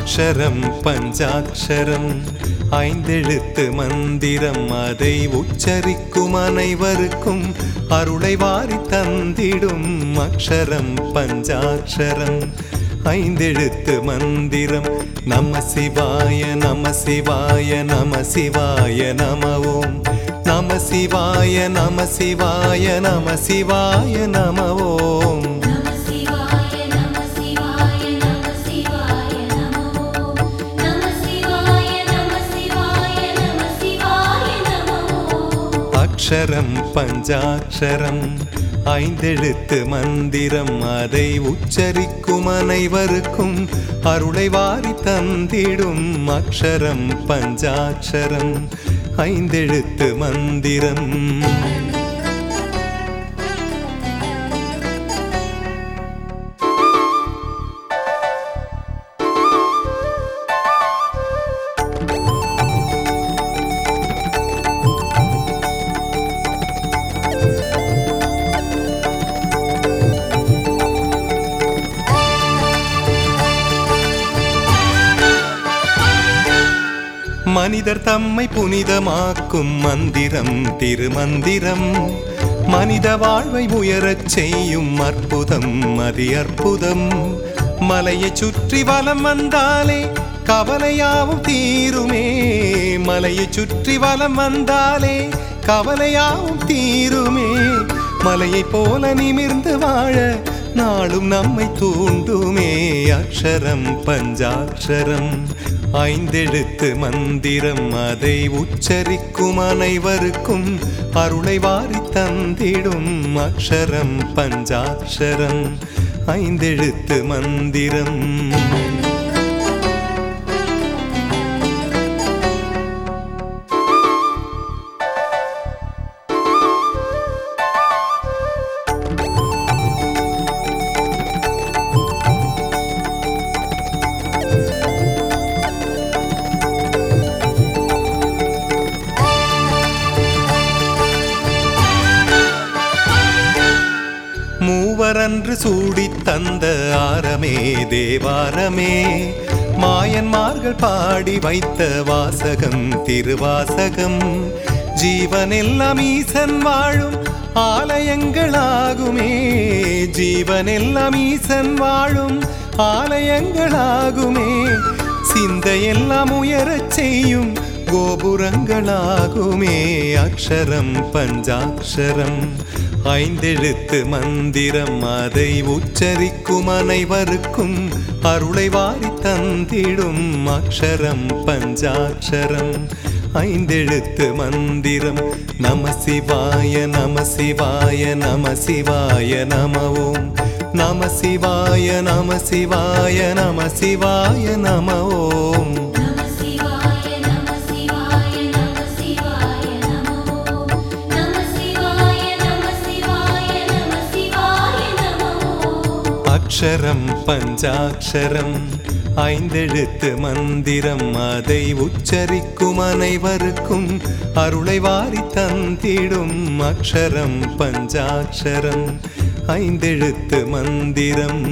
அக்ஷரம் பஞ்சாட்சரம். ஐந்தெழுத்து மந்திரம் அதை உச்சரிக்கும் அனைவருக்கும் அருளை வாரி தந்திடும் அக்ஷரம் பஞ்சாட்சரம். ஐந்தெழுத்து மந்திரம் நம சிவாய நம சிவாய நம சிவாய நம ஓம் நம சிவாய நம சிவாய நம சிவாய நம அக்ஷரம் பஞ்சாட்சரம். ஐந்தெழுத்து மந்திரம் அதை உச்சரிக்கும் அனைவருக்கும் அருளை வாரி தந்திடும் அக்ஷரம் பஞ்சாட்சரம். ஐந்தெழுத்து மந்திரம். மனிதர் தம்மை புனிதமாக்கும் மந்திரம் திருமந்திரம். மனித வாழ்வை உயரச் செய்யும் அற்புதம் அதி அற்புதம். மலையை சுற்றி வலம் வந்தாலே கவலையாவும் தீருமே. மலையை சுற்றி வலம் வந்தாலே கவலையாவும் தீருமே. மலையை போல நிமிர்ந்து வாழ நாளும் நம்மை தூண்டுமே. அக்ஷரம் பஞ்சாட்சரம். ஐந்தெழுத்து மந்திரம் அதை உச்சரிக்கும் அனைவருக்கும் அருளை வாரி தந்திடும் அக்ஷரம் பஞ்சாட்சரம். ஐந்தெழுத்து மந்திரம். மூவரன்று சூடி தந்த ஆரமே தேவாரமே. மாயன்மார்கள் பாடி வைத்த வாசகம் திருவாசகம். ஜீவனெல்லாம் ஈசன் வாழும் ஆலயங்களாகுமே. ஜீவனெல்லாம் ஈசன் வாழும் ஆலயங்களாகுமே. சிந்தையெல்லாம் உயரச் செய்யும் கோபுரங்களாகுமே. அக்ஷரம் பஞ்சாட்சரம் ஐந்தெழுத்து மந்திரம் அதை உச்சரிக்கும் அனைவருக்கும் அருளை வாரி தந்திடும் அக்ஷரம் பஞ்சாட்சரம். ஐந்தெழுத்து மந்திரம் நம சிவாய நம சிவாய நம சிவாய நம ஓம் நம சிவாய நம சிவாய நம சிவாய நம ஓம் அக்ஷரம் பஞ்சாட்சரம். ஐந்தெழுத்து மந்திரம் அதை உச்சரிக்கும் அனைவருக்கும் அருளை வாரி தந்திடும் அக்ஷரம் பஞ்சாட்சரம். ஐந்தெழுத்து மந்திரம்.